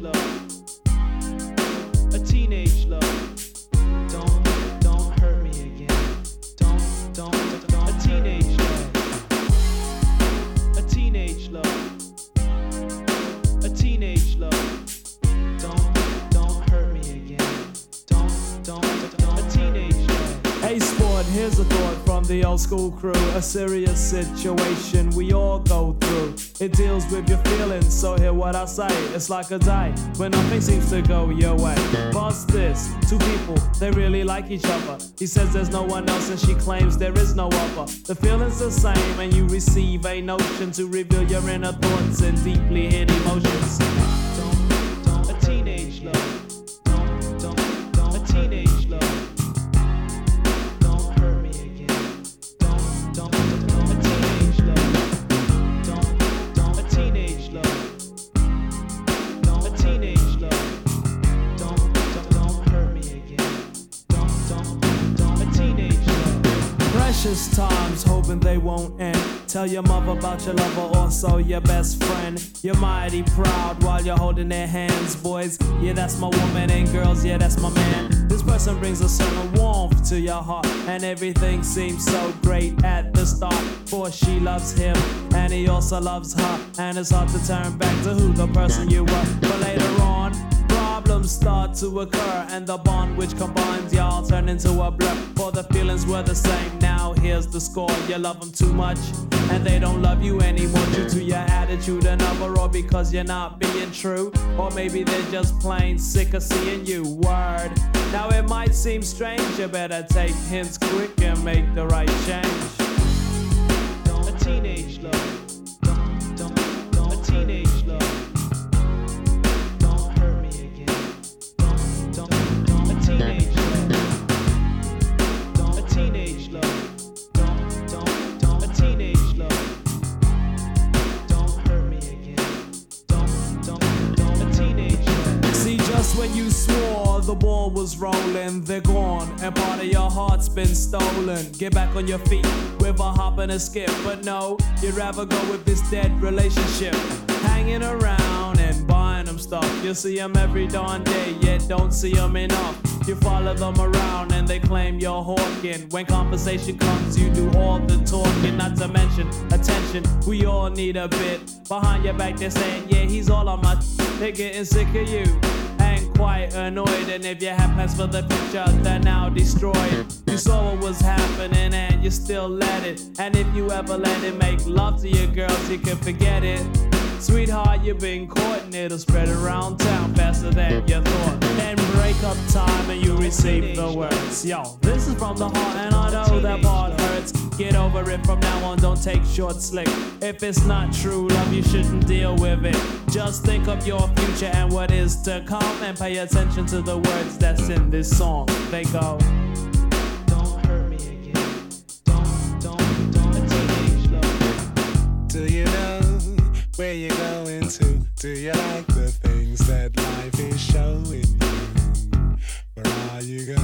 love. Here's a thought from the old school crew. A serious situation we all go through. It deals with your feelings, so hear what I say. It's like a day when nothing seems to go your way. Pause this, two people, they really like each other. He says there's no one else, and she claims there is no other. The feeling's the same, and you receive a notion to reveal your inner thoughts and deeply hidden emotions. Precious times, hoping they won't end. Tell your mother about your lover, also your best friend. You're mighty proud while you're holding their hands, boys. Yeah, that's my woman, and girls, yeah, that's my man. This person brings a certain warmth to your heart, and everything seems so great at the start. For she loves him, and he also loves her. And it's hard to turn back to who the person you were. But later on, problems start to occur and the bond which combines y'all turn into a blur. For the feelings were the same. Now here's the score. You love them too much and they don't love you anymore due to your attitude another or because you're not being true. Or maybe they're just plain sick of seeing you. Word. Now it might seem strange. You better take hints quick and make the right change ball was rolling, they're gone, and part of your heart's been stolen. Get back on your feet with a hop and a skip, but no, you'd rather go with this dead relationship. Hanging around and buying them stuff. You see them every darn day, yet don't see them enough. You follow them around and they claim you're hawking. When conversation comes, you do all the talking, not to mention attention. We all need a bit. Behind your back, they're saying, yeah, he's all on my. They're getting sick of you quite annoyed. And if you have plans for the future, they're now destroyed. You saw what was happening and you still let it. And if you ever let it make love to your girls, you can forget it. Sweetheart, you've been caught and it'll spread around town faster than you thought. Then break up time and you receive the words. Yo, this is from the heart and I know that part hurts. Get over it from now on, don't take short slick. If it's not true love, you shouldn't deal with it. Just think of your future and what is to come and pay attention to the words that's in this song. They go. Where you're going to? Do you like the things that life is showing you? Where are you going